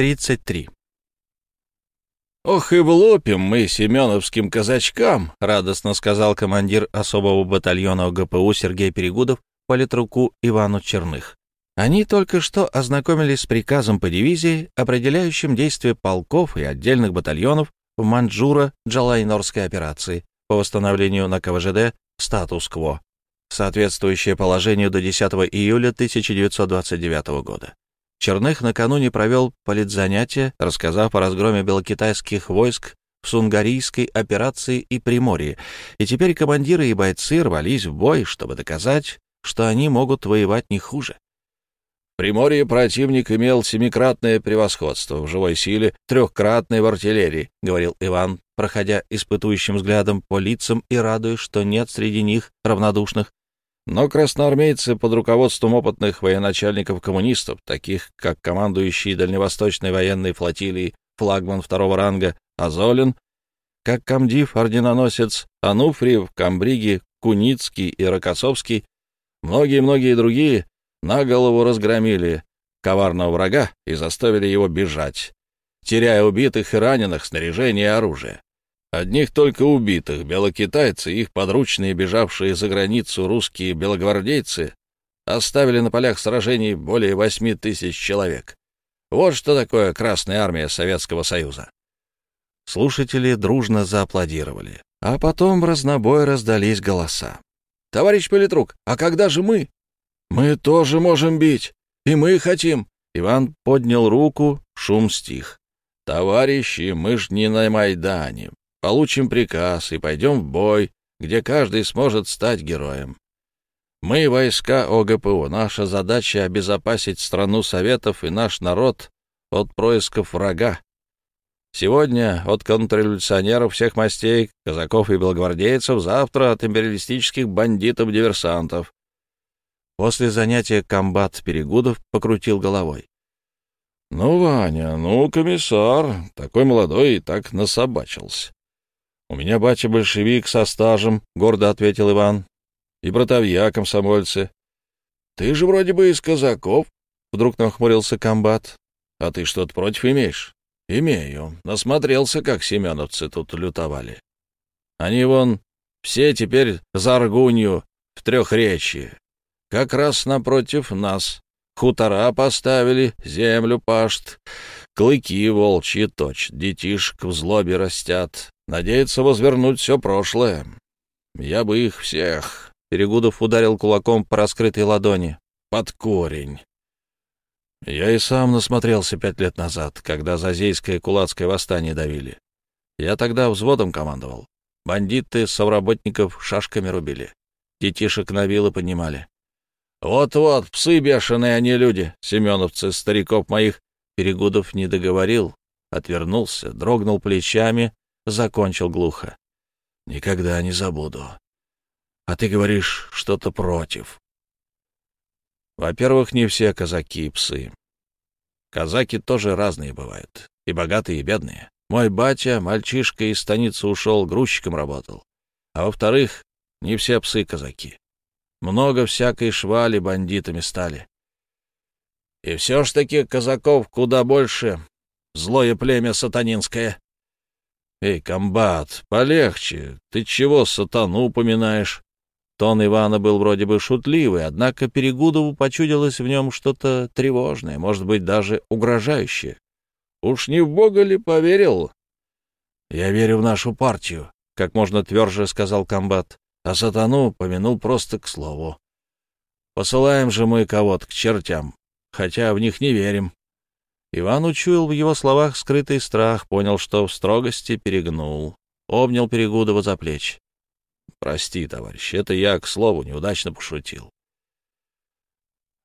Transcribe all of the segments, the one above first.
33. «Ох и влупим мы семеновским казачкам!» — радостно сказал командир особого батальона ГПУ Сергей Перегудов политруку Ивану Черных. Они только что ознакомились с приказом по дивизии, определяющим действия полков и отдельных батальонов в Маньчжуро-Джалайнорской операции по восстановлению на КВЖД статус-кво, соответствующее положению до 10 июля 1929 года. Черных накануне провел политзанятие, рассказав о разгроме белокитайских войск в Сунгарийской операции и Приморье, и теперь командиры и бойцы рвались в бой, чтобы доказать, что они могут воевать не хуже. Приморье противник имел семикратное превосходство в живой силе, трехкратное в артиллерии, говорил Иван, проходя испытующим взглядом по лицам и радуясь, что нет среди них равнодушных. Но красноармейцы под руководством опытных военачальников-коммунистов, таких как командующий Дальневосточной военной флотилией флагман второго ранга Азолин, как комдив орденоносец Ануфриев, Камбриги, Куницкий и Рокоссовский, многие-многие другие на голову разгромили коварного врага и заставили его бежать, теряя убитых и раненых, снаряжение и оружие. Одних только убитых белокитайцы и их подручные, бежавшие за границу русские белогвардейцы, оставили на полях сражений более восьми тысяч человек. Вот что такое Красная Армия Советского Союза. Слушатели дружно зааплодировали, а потом в разнобой раздались голоса. «Товарищ Политрук, а когда же мы?» «Мы тоже можем бить, и мы хотим». Иван поднял руку, шум стих. «Товарищи, мы ж не на Майдане получим приказ и пойдем в бой, где каждый сможет стать героем. Мы — войска ОГПУ. Наша задача — обезопасить страну Советов и наш народ от происков врага. Сегодня от контрреволюционеров всех мастей, казаков и белогвардейцев, завтра от империалистических бандитов-диверсантов. После занятия комбат Перегудов покрутил головой. — Ну, Ваня, ну, комиссар, такой молодой и так насобачился. «У меня батя большевик со стажем», — гордо ответил Иван. «И братовья комсомольцы». «Ты же вроде бы из казаков», — вдруг нахмурился комбат. «А ты что-то против имеешь?» «Имею. Насмотрелся, как семеновцы тут лютовали. Они вон все теперь за Аргунью в трехречье. Как раз напротив нас. Хутора поставили, землю пашт, клыки волчьи точь, детишек в злобе растят, Надеется возвернуть все прошлое. Я бы их всех...» Перегудов ударил кулаком по раскрытой ладони. «Под корень». Я и сам насмотрелся пять лет назад, когда Зазейское и Кулацкое восстание давили. Я тогда взводом командовал. Бандиты совработников шашками рубили. Детишек на вилы поднимали. «Вот-вот, псы бешеные они люди, семеновцы, стариков моих!» Перегудов не договорил, отвернулся, дрогнул плечами, закончил глухо. «Никогда не забуду. А ты говоришь что-то против». Во-первых, не все казаки псы. Казаки тоже разные бывают, и богатые, и бедные. Мой батя, мальчишка из станицы ушел, грузчиком работал. А во-вторых, не все псы казаки. Много всякой швали бандитами стали. И все ж таки казаков куда больше. Злое племя сатанинское. «Эй, комбат, полегче. Ты чего сатану упоминаешь?» Тон Ивана был вроде бы шутливый, однако Перегудову почудилось в нем что-то тревожное, может быть, даже угрожающее. «Уж не в Бога ли поверил?» «Я верю в нашу партию», — как можно тверже сказал комбат, а сатану помянул просто к слову. «Посылаем же мы кого-то к чертям, хотя в них не верим». Иван учуял в его словах скрытый страх, понял, что в строгости перегнул, обнял Перегудова за плечи. «Прости, товарищ, это я, к слову, неудачно пошутил».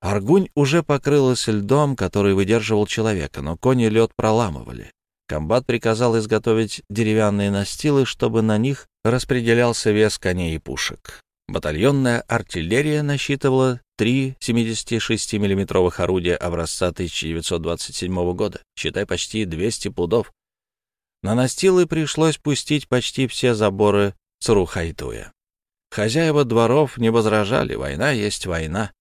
Аргунь уже покрылась льдом, который выдерживал человека, но кони лед проламывали. Комбат приказал изготовить деревянные настилы, чтобы на них распределялся вес коней и пушек. Батальонная артиллерия насчитывала три 76 миллиметровых орудия образца 1927 года, считай почти 200 пудов. На настилы пришлось пустить почти все заборы Царухайтуя. Хозяева дворов не возражали, война есть война.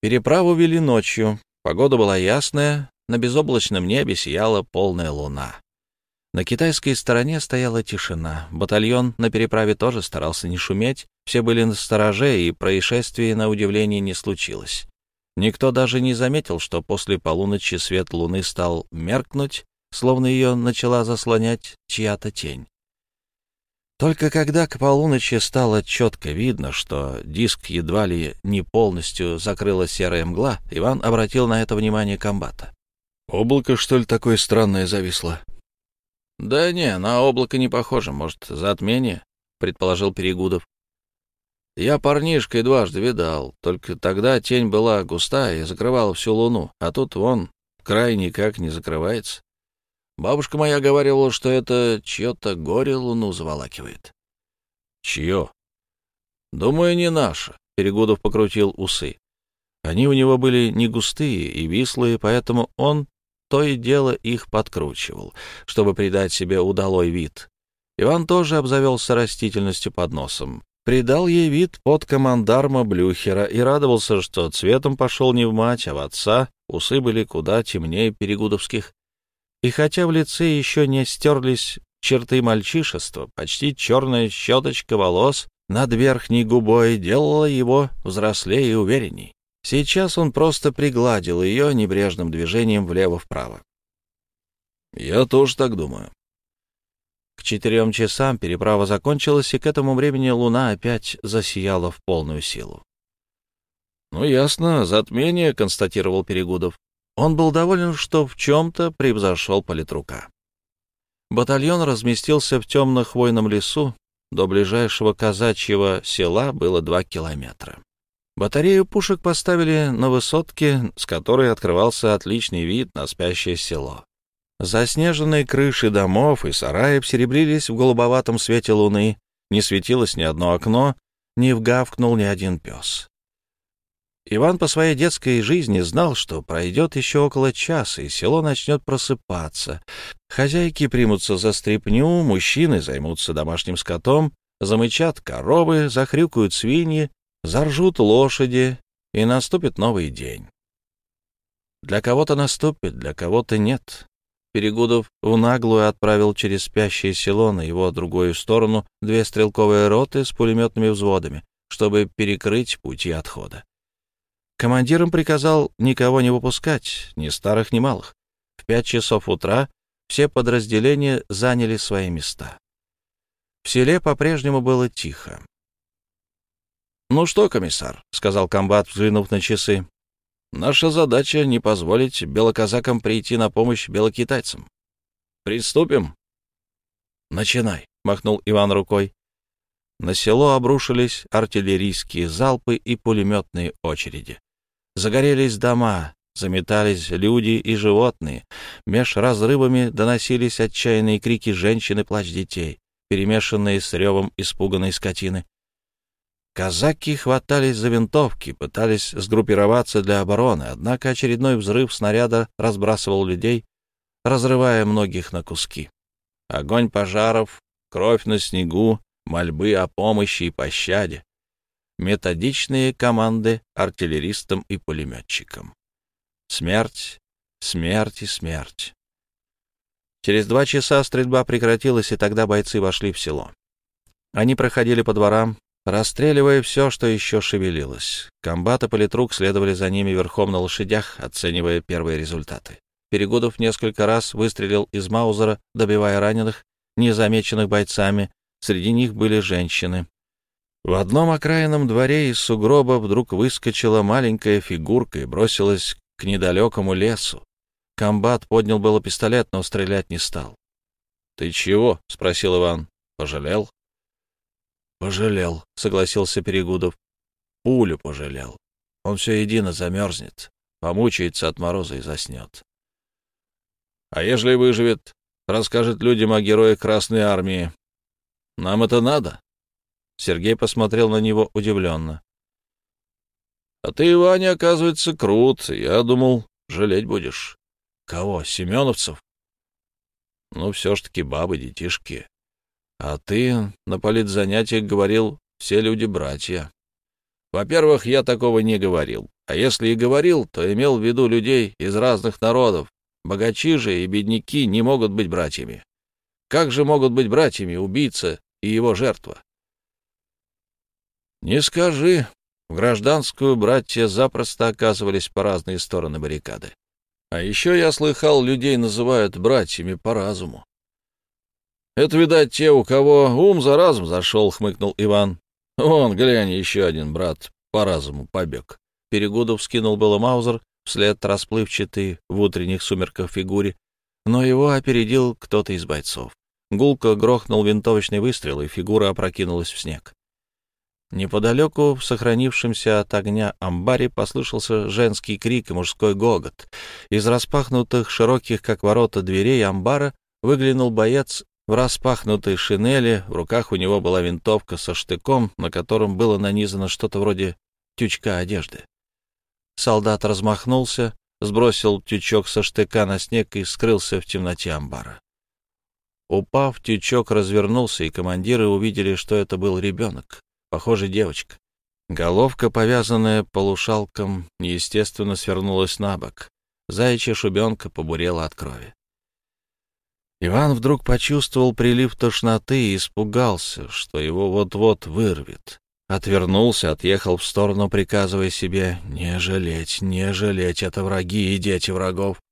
Переправу вели ночью, погода была ясная, на безоблачном небе сияла полная луна. На китайской стороне стояла тишина. Батальон на переправе тоже старался не шуметь, все были на стороже, и происшествия, на удивление, не случилось. Никто даже не заметил, что после полуночи свет луны стал меркнуть, словно ее начала заслонять чья-то тень. Только когда к полуночи стало четко видно, что диск едва ли не полностью закрыла серая мгла, Иван обратил на это внимание комбата. «Облако, что ли, такое странное зависло?» «Да не, на облако не похоже. Может, затмение?» — предположил Перегудов. «Я парнишкой дважды видал, только тогда тень была густая и закрывала всю луну, а тут вон край никак не закрывается. Бабушка моя говорила, что это чье-то горе луну заволакивает». «Чье?» «Думаю, не наше», — Перегудов покрутил усы. Они у него были не густые и вислые, поэтому он то и дело их подкручивал, чтобы придать себе удалой вид. Иван тоже обзавелся растительностью под носом. Придал ей вид под командарма Блюхера и радовался, что цветом пошел не в мать, а в отца, усы были куда темнее перегудовских. И хотя в лице еще не стерлись черты мальчишества, почти черная щеточка волос над верхней губой делала его взрослее и уверенней. Сейчас он просто пригладил ее небрежным движением влево-вправо. «Я тоже так думаю». К четырем часам переправа закончилась, и к этому времени луна опять засияла в полную силу. «Ну, ясно, затмение», — констатировал Перегудов. Он был доволен, что в чем-то превзошел политрука. Батальон разместился в темно-хвойном лесу. До ближайшего казачьего села было два километра. Батарею пушек поставили на высотке, с которой открывался отличный вид на спящее село. Заснеженные крыши домов и сараев серебрились в голубоватом свете луны, не светилось ни одно окно, не вгавкнул ни один пес. Иван по своей детской жизни знал, что пройдет еще около часа, и село начнет просыпаться. Хозяйки примутся за стряпню, мужчины займутся домашним скотом, замычат коровы, захрюкают свиньи, Заржут лошади, и наступит новый день. Для кого-то наступит, для кого-то нет. Перегудов в наглую отправил через спящее село на его другую сторону две стрелковые роты с пулеметными взводами, чтобы перекрыть пути отхода. Командиром приказал никого не выпускать, ни старых, ни малых. В пять часов утра все подразделения заняли свои места. В селе по-прежнему было тихо. «Ну что, комиссар», — сказал комбат, взглянув на часы, — «наша задача — не позволить белоказакам прийти на помощь белокитайцам. Приступим?» «Начинай», — махнул Иван рукой. На село обрушились артиллерийские залпы и пулеметные очереди. Загорелись дома, заметались люди и животные. Меж разрывами доносились отчаянные крики женщин и плач детей, перемешанные с ревом испуганной скотины. Казаки хватались за винтовки, пытались сгруппироваться для обороны, однако очередной взрыв снаряда разбрасывал людей, разрывая многих на куски. Огонь пожаров, кровь на снегу, мольбы о помощи и пощаде. Методичные команды артиллеристам и пулеметчикам. Смерть, смерть и смерть. Через два часа стрельба прекратилась, и тогда бойцы вошли в село. Они проходили по дворам, расстреливая все, что еще шевелилось. Комбат и политрук следовали за ними верхом на лошадях, оценивая первые результаты. Перегудов несколько раз выстрелил из Маузера, добивая раненых, незамеченных бойцами. Среди них были женщины. В одном окраинном дворе из сугроба вдруг выскочила маленькая фигурка и бросилась к недалекому лесу. Комбат поднял было пистолет, но стрелять не стал. — Ты чего? — спросил Иван. — Пожалел? Пожалел, согласился Перегудов. Пулю пожалел. Он все едино замерзнет, помучается от мороза и заснет. А ежели выживет, расскажет людям о герое Красной Армии. Нам это надо? Сергей посмотрел на него удивленно. — А ты, Ваня, оказывается, крут. Я думал, жалеть будешь. — Кого, семеновцев? — Ну, все ж таки бабы, детишки. А ты на политзанятиях говорил, все люди братья. Во-первых, я такого не говорил. А если и говорил, то имел в виду людей из разных народов, Богачи же и бедняки не могут быть братьями. Как же могут быть братьями убийца и его жертва? Не скажи. В гражданскую братья запросто оказывались по разные стороны баррикады. А еще я слыхал, людей называют братьями по разуму. Это, видать, те, у кого ум за разум зашел, — хмыкнул Иван. Вон, глянь, еще один брат по разуму побег. Перегудов скинул было Маузер вслед расплывчатый в утренних сумерках фигуре, но его опередил кто-то из бойцов. Гулко грохнул винтовочный выстрел, и фигура опрокинулась в снег. Неподалеку, в сохранившемся от огня амбаре, послышался женский крик и мужской гогот. Из распахнутых, широких, как ворота, дверей амбара выглянул боец в распахнутой шинели. В руках у него была винтовка со штыком, на котором было нанизано что-то вроде тючка одежды. Солдат размахнулся, сбросил тючок со штыка на снег и скрылся в темноте амбара. Упав, тючок развернулся, и командиры увидели, что это был ребенок, похоже, девочка. Головка, повязанная полушалком, естественно, свернулась на бок. Заячья шубенка побурела от крови. Иван вдруг почувствовал прилив тошноты и испугался, что его вот-вот вырвет. Отвернулся, отъехал в сторону, приказывая себе не жалеть, не жалеть, это враги и дети врагов.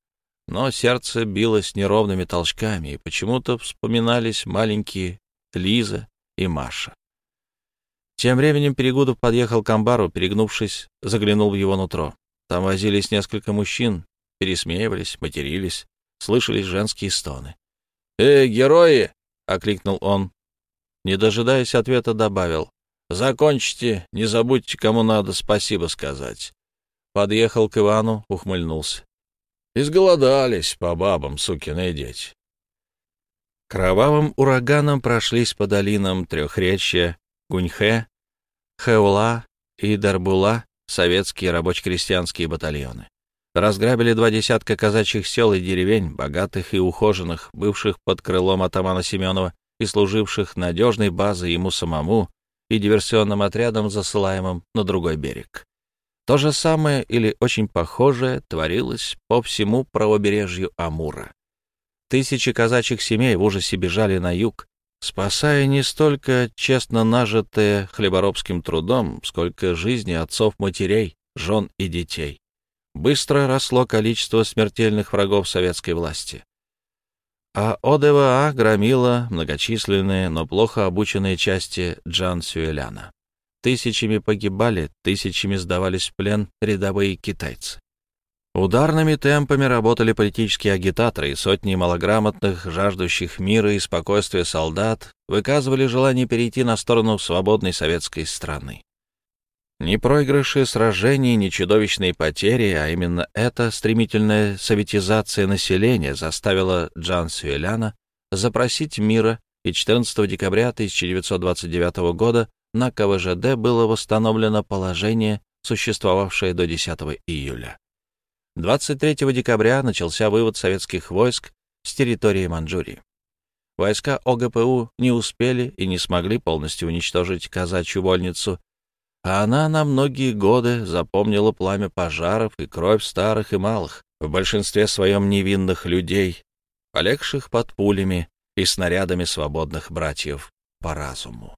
Но сердце билось неровными толчками, и почему-то вспоминались маленькие Лиза и Маша. Тем временем Перегудов подъехал к амбару, перегнувшись, заглянул в его нутро. Там возились несколько мужчин, пересмеивались, матерились, слышались женские стоны. «Эй, герои!» — окликнул он. Не дожидаясь ответа, добавил. Закончите, не забудьте, кому надо спасибо сказать. Подъехал к Ивану, ухмыльнулся. Изголодались по бабам, сукины дети. Кровавым ураганом прошлись по долинам Трехречья, Гуньхе, Хеула и Дарбула советские рабоче-крестьянские батальоны. Разграбили два десятка казачьих сел и деревень, богатых и ухоженных, бывших под крылом атамана Семенова и служивших надежной базой ему самому и диверсионным отрядом, засылаемым на другой берег. То же самое или очень похожее творилось по всему правобережью Амура. Тысячи казачьих семей в ужасе бежали на юг, спасая не столько честно нажитые хлеборобским трудом, сколько жизни отцов-матерей, жен и детей. Быстро росло количество смертельных врагов советской власти а ОДВА громила многочисленные, но плохо обученные части Джан Сюэляна. Тысячами погибали, тысячами сдавались в плен рядовые китайцы. Ударными темпами работали политические агитаторы, и сотни малограмотных, жаждущих мира и спокойствия солдат выказывали желание перейти на сторону свободной советской страны. Ни проигрыши сражений, ни чудовищные потери, а именно эта стремительная советизация населения заставила Джан Сюэляна запросить мира, и 14 декабря 1929 года на КВЖД было восстановлено положение, существовавшее до 10 июля. 23 декабря начался вывод советских войск с территории Манчжурии. Войска ОГПУ не успели и не смогли полностью уничтожить казачью вольницу а она на многие годы запомнила пламя пожаров и кровь старых и малых, в большинстве своем невинных людей, полегших под пулями и снарядами свободных братьев по разуму.